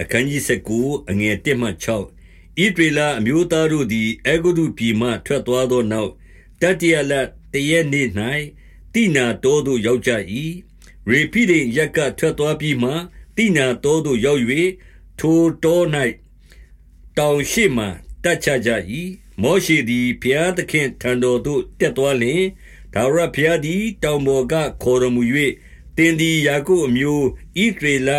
အခန်းကြီး19အငယ်1မှ6ဣဒေလအမျိုးသားတို့သည်အေဂုတုပြည်မှထွက်သွားသောနောက်တတိယလတရက်နေ့၌တိနာတော်သို့ရောက်ကြ၏ရေဖိဒိန်ရက်ကထွက်သွားပြီးမှတိနာတော်သို့ရောက်၍ထိုတော်၌တောင်ရှိမှတက်ချကြ၏မောရှိသည်ဘုရားသခင်ထံတော်သို့တက်သွားလျင်ဒါဝရဘုရားသည် တောင်ပေါ်ကခေါ်တော်မူ၍တင်သည်ယာကုအမျိုးဣဒေလ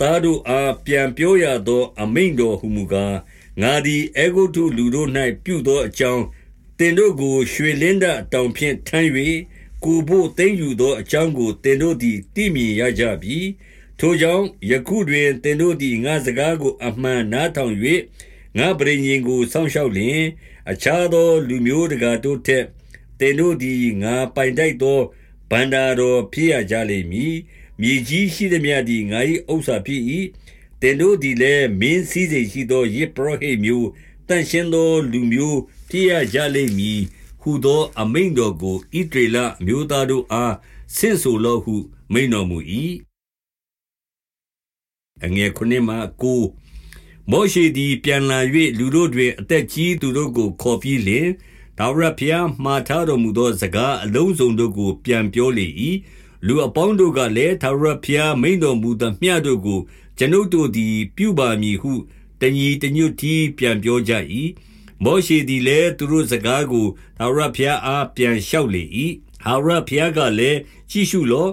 သားတို့အား ပြန်ပြောရသော အမိန့်တော်ဟူမူကား ငါသည်အေဂုတုလူတို့၌ပြုသောအကြောင်းတင်တို့ကို ရွှေလင်းဒတောင်ဖြင့် ထမ်း၍ကိုဖို့ သိမ့်ယူသောအကြောင်းကိုတင်တို့သည် သိမြင်ရကြပြီ ထိုကြောင့် ယခုတွင်တင်တို့သည် ငါစကားကို အမှန်နားထောင်၍ငါပရိညင်ကို စောင့်ရှောက်လျင် အခြားသော လူမျိုးတကာတို့ထက်တင်တို့သည် ငါပိုင်တိုက်သောဗန္တာတော် ဖြစ်ရကြလိမ့်မည် မြေကြီးရှိသည်မြတ်သည်ငါ၏ဥစ္စာဖြစ်၏တင်တို့သည်လည်းမင်းစည်းစိမ်ရှိသောယေဘရဟိမျိုးတန်ရှင်းသောလူမျိုးဖြစ်ရကြလိမ့်မည်ဟုသော အမိန်တော်ကိုဣဒေလမျိုးသားတို့အားဆင့်ဆိုလောဟု မိန်တော်မူ၏အငယ်ခုနှစ်မှကိုမောရှိသည်ပြန်လာ၍လူတို့တွင် အသက်ကြီးသူတို့ကိုခေါ်ပြီးလင်ဒါဝရဖျားမှားထားတော်မူသောစကားအလုံးစုံတို့ကို ပြန်ပြောလေ၏ လူအပေါင်းတို့ကလည်းသာရဖျားမိန်တော်မူသမျှတို့ကို ကျွန်ုပ်တို့သည် ပြုပါမည်ဟုတညီတညွတ်တီပြန်ပြောကြ၏မောရှိသည်လည်းသူတို့စကားကိုသာရဖျားအားပြန်လျှောက်လေ၏ဟာရဖျားကလည်းကြည့်ရှုလော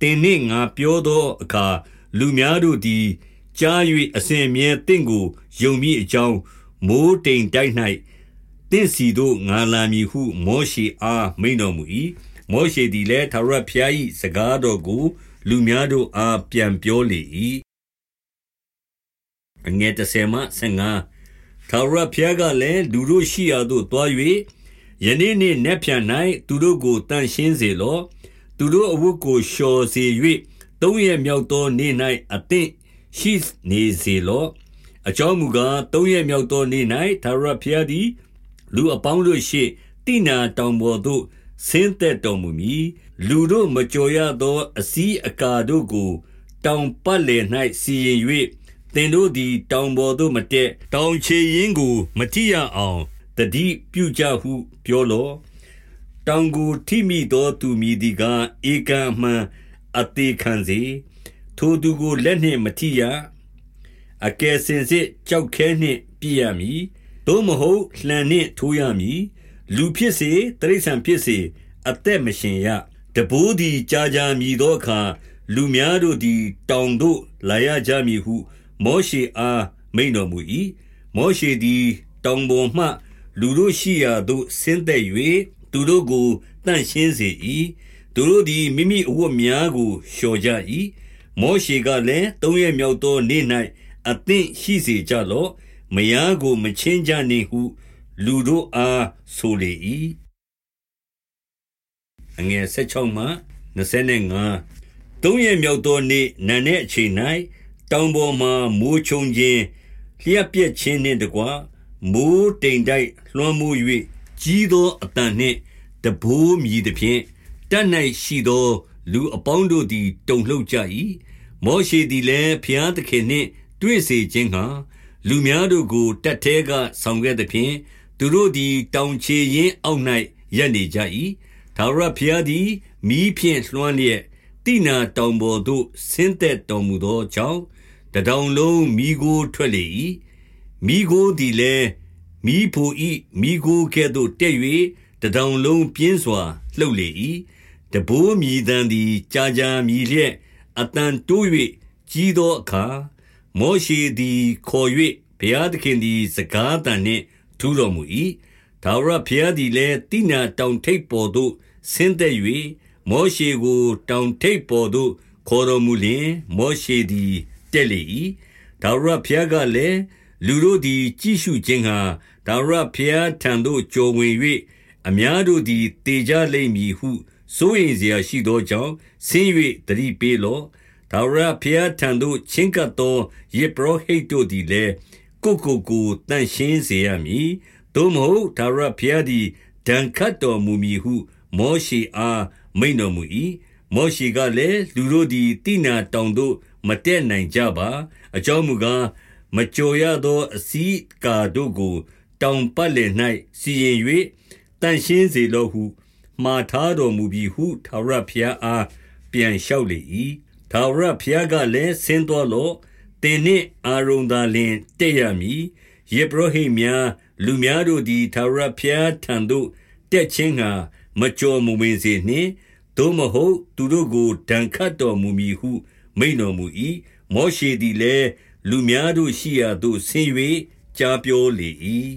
တင်နှင့်ငါပြောသောအခါလူများတို့သည်ကြား၍အစဉ်မြဲတင့်ကိုယုံမိအကြောင်းမိုးတိမ်တိုက်၌တင့်စီတို့ငါလာမည်ဟုမောရှိအားမိန်တော်မူ၏ မောရှေသည်လည်းထာဝရဘုရား၏စကားတော်ကို လူများတို့အားပြန်ပြောလေ၏အငယ်30မှ35ထာဝရဘုရားကလည်းလူတို့ရှိရာသို့တွား၍ယနေ့နှင့်နက်ဖြန်၌သူတို့ကိုတန်ရှင်းစေလော့သူတို့အဝတ်ကိုလျှော်စေ၍သုံးရမြောက်သောနေ့၌အသင့်ရှိနေစေလော့အကြောင်းမူကားသုံးရမြောက်သောနေ့၌ထာဝရဘုရားသည် လူအပေါင်းတို့ရှေ့တိနာတောင်ပေါ်သို့ ဆင်းသက်တော်မူမည်လူတို့မကြော်ရသော အစည်းအကာတို့ကို တောင်ပတ်လည်၌စီရင်၍သင်တို့သည် တောင်ပေါ်သို့မတက်တောင်ချေရင်ကို မထိရအောင်တတိပြုကြဟုပြောလောတောင်ကိုထိမိသောသူမည်ဒီကားဧကံမှန်အသေးခံစေထိုသူကိုလက်နှင့်မထိရအကယ်စင်စစ်ကြောက်ခဲနှင့်ပြည့်ရမည်သို့မဟုတ်လှန်နှင့်ထိုးရမည် လူဖြစ်စေတိရစ္ဆာန်ဖြစ်စေအသက်မရှင်ရတဘိုးသည်ကြာကြာမြည်သောအခါလူများတို့သည် တောင်သို့လာရကြမည်ဟု မောရှေအားမိန်တော်မူ၏မောရှေသည် တောင်ပေါ်မှ လူတို့ရှိရာသို့ဆင်းသက်၍သူတို့ကိုတန့်ရှင်းစေ၏သူတို့သည်မိမိအဝတ်များကိုလျှော်ကြ၏မောရှေကလည်းသုံးရမြောက်သောနေ့၌အသင့်ရှိစေကြလော့မယားကိုမချင်းကြနှင့်ဟု လူတို့အားဆိုလေ၏အငယ်16မှ25သုံးရမြောက်သောနေ့နံနက်အချိန်၌တောင်ပေါ်မှမိုးချုံခြင်းလျှက်ပြက်ခြင်းနှင့်တကွမိုးတိမ်တိုက်လွှမ်းမိုး၍ကြီးသောအတန်နှင့်တဘိုးမြည်သည်ဖြင့်တတ်၌ရှိသော လူအပေါင်းတို့သည် တုန်လှုပ်ကြ၏မောရှေသည်လည်းဖျားသခင်နှင့် တွေ့စေခြင်းဟံလူများတို့ကိုတတ်သေးကဆောင်ခဲ့သည်ဖြင့် သူတို့သည်တောင်ချေရင်းအောက်၌ရပ်နေကြ၏သာရဖျားသည်မိဖြင့်လွှမ်းလျက်တိနာတောင်ပေါ်သို့ဆင်းသက်တော်မူသောကြောင့်တတောင်လုံးမိကိုထွက်လေ၏မိကိုသည်လည်းမိဖို့ဤမိကိုကဲ့သို့တက်၍တတောင်လုံးပြင်းစွာလှုပ်လေ၏တဘိုးမြည်တမ်းသည်ကြာကြာမြည်လျက်အတန်တိုး၍ကြီးသောအခါမောရှိသည်ခေါ်၍ဘုရားသခင်သည်စကားတန်နှင့် ထူတော်မူ၏ဒါဝရဘုရားသည်လည်းတိနာတောင်ထိပ်ပေါ်သို့ဆင်းသက်၍မောရှေကို တောင်ထိပ်ပေါ်သို့ခေါ်တော်မူလျင် မောရှေသည်တက်လေ၏ဒါဝရဘုရားကလည်းလူတို့သည်ကြည့်ရှုခြင်းဟာဒါဝရဘုရားထံသို့ကြော်ဝင်၍အများတို့သည်တေကြလိမ့်မည်ဟုစိုးရိမ်เสียရှိသောကြောင့်ဆင်း၍တတိပေးလော့ဒါဝရဘုရားထံသို့ချင်းကပ်သောယေဘရဟိတ်တို့သည်လည်း ကိုကိုကိုတန့်ရှင်းစေရမည်သို့မဟုတ်ဒါဝရဘုရားသည်ဒဏ်ခတ်တော်မူမည်ဟု မောရှေအားမိန်တော်မူ၏မောရှေကလည်းလူတို့သည်တိနာတောင်သို့မတက်နိုင်ကြပါ အကြောင်းမူကားမကြော်ရသောအစည်းကာတို့ကို တောင်ပတ်လည်၌စီရင်၍တန်ရှင်းစေလော့ဟုမှားထားတော်မူပြီးဟုထာဝရဘုရားအားပြန်လျှောက်လေ၏ထာဝရဘုရားကလည်းဆင်းတော်လော့တ င်နှင့်အာရုံသာလင်တက်ရမည်ယေဘရဟိများလူများတို့သည်ထာဝရဘုရားထံသို့တက်ခြင်းငှာမကြော်မဝင်စေနှင့်သို့မဟုတ်သူတို့ကိုဒဏ်ခတ်တော်မူမည်ဟု မိန်တော်မူ၏မောရှေသည်လည်းလူများတို့ရှိရာသို့ဆင်း၍ကြားပြောလေ၏